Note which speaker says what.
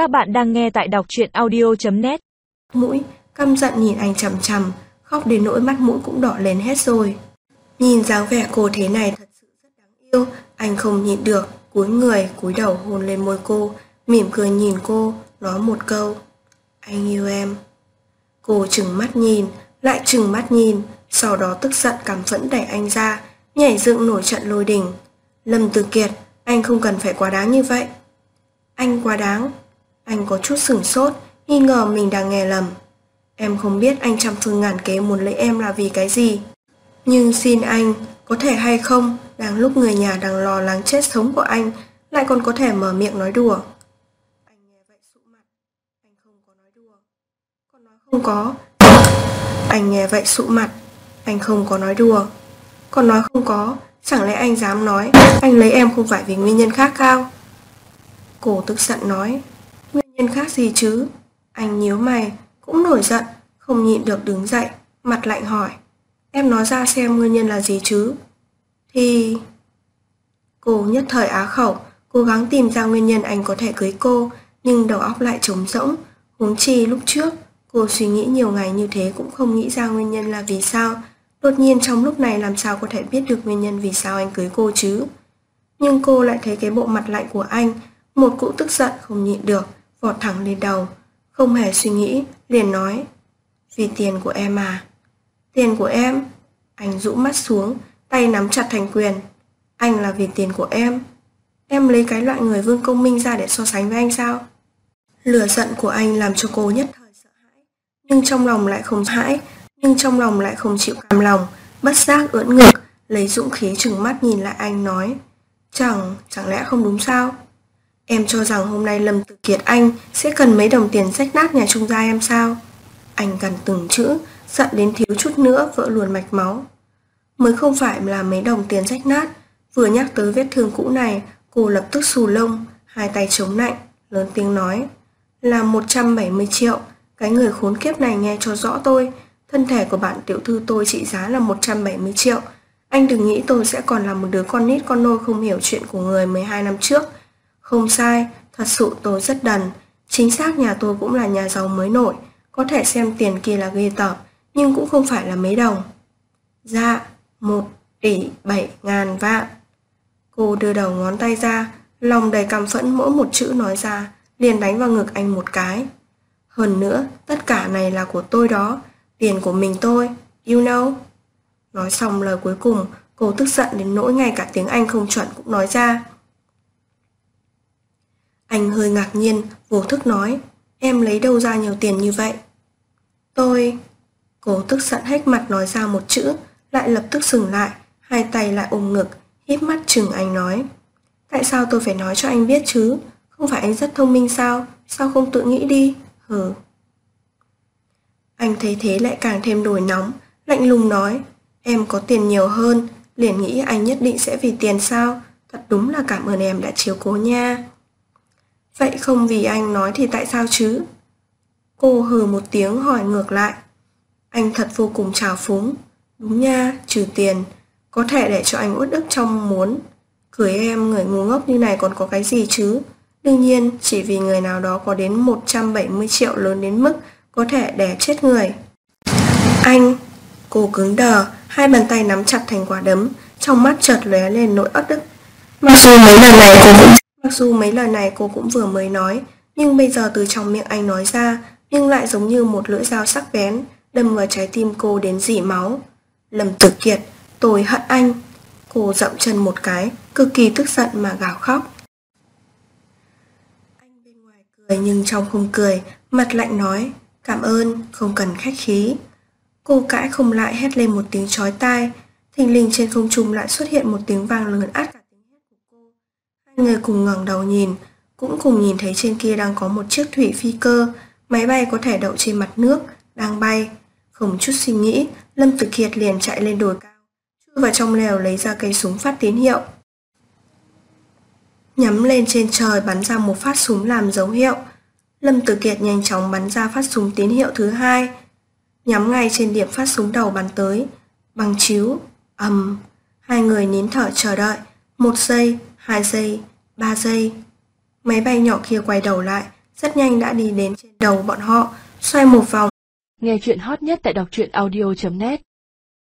Speaker 1: Các bạn đang nghe tại đọc truyện audio.net
Speaker 2: Mũi, căm giận nhìn anh chằm chằm, khóc đến nỗi mắt mũi cũng đỏ lên hết rồi. Nhìn dáng vẻ cô thế này thật sự rất đáng yêu, anh không nhịn được, cúi người, cúi đầu hôn lên môi cô, mỉm cười nhìn cô, nói một câu. Anh yêu em. Cô chừng mắt nhìn, lại chừng mắt nhìn, sau đó tức giận cảm phẫn đẩy anh ra, nhảy dựng nổi trận lôi đình. Lâm Từ Kiệt, anh không cần phải quá đáng như vậy. Anh quá đáng. Anh có chút sửng sốt, nghi ngờ mình đang nghe lầm. Em không biết anh trăm phương ngàn kế muốn lấy em là vì cái gì. Nhưng xin anh, có thể hay không, đang lúc người nhà đang lo lắng chết sống của anh, lại còn có thể mở miệng nói đùa. Anh nghe vậy sụ mặt, anh không có nói đùa. Còn nói không có. Anh nghe vậy sụ mặt, anh không có nói đùa. Còn nói không có, chẳng lẽ anh dám nói anh lấy em không phải vì nguyên nhân khác cao? Cổ tức giận nói, tên khác gì chứ? Anh nhíu mày, cũng nổi giận, không nhịn được đứng dậy, mặt lạnh hỏi. Em nói ra xem nguyên nhân là gì chứ? Thì... Cô nhất thời á khẩu, cố gắng tìm ra nguyên nhân anh có thể cưới cô, nhưng đầu óc lại trống rỗng. Huống chi lúc trước, cô suy nghĩ nhiều ngày như thế cũng không nghĩ ra nguyên nhân là vì sao. Đột nhiên trong lúc này làm sao có thể biết được nguyên nhân vì sao anh cưới cô chứ? Nhưng cô lại thấy cái bộ mặt lạnh của anh, một cú tức giận không nhịn được, vọt thẳng lên đầu. Không hề suy nghĩ, liền nói. Vì tiền của em à? Tiền của em? Anh rũ mắt xuống, tay nắm chặt thành quyền. Anh là vì tiền của em. Em lấy cái loại người vương công minh ra để so sánh với anh sao? Lửa giận của anh làm cho cô nhất thời sợ hãi, nhưng trong lòng lại không hãi, nhưng trong lòng lại không chịu cam lòng, bất giác ưỡn ngực, lấy dũng khí trừng mắt nhìn lại anh nói. Chẳng, chẳng lẽ không đúng sao? Em cho rằng hôm nay Lâm Tử Kiệt anh sẽ cần mấy đồng tiền rách nát nhà trung gia em sao? Anh gần từng chữ, giận đến thiếu chút nữa vỡ luồn mạch máu. Mới không phải là mấy đồng tiền rách nát, vừa nhắc tới vết thương cũ này, cô lập tức xù lông, hai tay chống nạnh, lớn tiếng nói. Là 170 triệu, cái người khốn kiếp này nghe cho rõ tôi, thân thể của bạn tiểu thư tôi trị giá là 170 triệu. Anh đừng nghĩ tôi sẽ còn là một đứa con nít con nôi không hiểu chuyện của người 12 năm trước, không sai, thật sự tôi rất đần. Chính xác nhà tôi cũng là nhà giàu mới nổi, có thể xem tiền kia là ghê tởm, nhưng cũng không phải là mấy đồng. Dạ, một tỷ bảy ngàn vạn. Cô đưa đầu ngón tay ra, lòng đầy căm phẫn mỗi một chữ nói ra, liền đánh vào ngực anh một cái. Hơn nữa, tất cả này là của tôi đó, tiền của mình tôi, you know. Nói xong lời cuối cùng, cô tức giận đến nỗi ngay cả tiếng Anh không chuẩn cũng nói ra. Anh hơi ngạc nhiên, vô thức nói, em lấy đâu ra nhiều tiền như vậy? Tôi... Cô tức giận hết mặt nói ra một chữ, lại lập tức dừng lại, hai tay lại ôm ngực, híp mắt chừng anh nói. Tại sao tôi phải nói cho anh biết chứ? Không phải anh rất thông minh sao? Sao không tự nghĩ đi? Hừ. Anh thấy thế lại càng thêm nổi nóng, lạnh lùng nói. Em có tiền nhiều hơn, liền nghĩ anh nhất định sẽ vì tiền sao? Thật đúng là cảm ơn em đã chiếu cố nha. Vậy không vì anh nói thì tại sao chứ? Cô hừ một tiếng hỏi ngược lại. Anh thật vô cùng trào phúng. Đúng nha, trừ tiền. Có thể để cho anh uất ức trong muốn. Cưới em người ngu ngốc như này còn có cái gì chứ? Đương nhiên, chỉ vì người nào đó có đến 170 triệu lớn đến mức có thể đè chết người. Anh! Cô cứng đờ, hai bàn tay nắm chặt thành quả đấm, trong mắt chợt lóe lên nỗi ất ức. Mặc dù mấy lần này cô cũng Mặc dù mấy lời này cô cũng vừa mới nói, nhưng bây giờ từ trong miệng anh nói ra, nhưng lại giống như một lưỡi dao sắc bén, đâm vào trái tim cô đến dỉ máu. Lâm Tử Kiệt, tôi hận anh. Cô dậm chân một cái, cực kỳ tức giận mà gào khóc. Anh bên ngoài cười nhưng trong không cười, mặt lạnh nói, cảm ơn, không cần khách khí. Cô cãi không lại hét lên một tiếng chói tai, thình lình trên không trung lại xuất hiện một tiếng vang lớn át cả người cùng ngẩng đầu nhìn, cũng cùng nhìn thấy trên kia đang có một chiếc thủy phi cơ, máy bay có thể đậu trên mặt nước, đang bay. Không chút suy nghĩ, Lâm Tử Kiệt liền chạy lên đồi cao, chui vào trong lều lấy ra cây súng phát tín hiệu. Nhắm lên trên trời bắn ra một phát súng làm dấu hiệu. Lâm Tử Kiệt nhanh chóng bắn ra phát súng tín hiệu thứ hai, nhắm ngay trên điểm phát súng đầu bắn tới. Bằng chiếu, ầm, hai người nín thở chờ đợi, một giây, hai giây, 3 giây. Máy bay nhỏ kia quay đầu lại, rất nhanh đã đi đến trên đầu bọn họ, xoay một vòng.
Speaker 1: Nghe chuyện hot nhất tại đọc truyện audio.net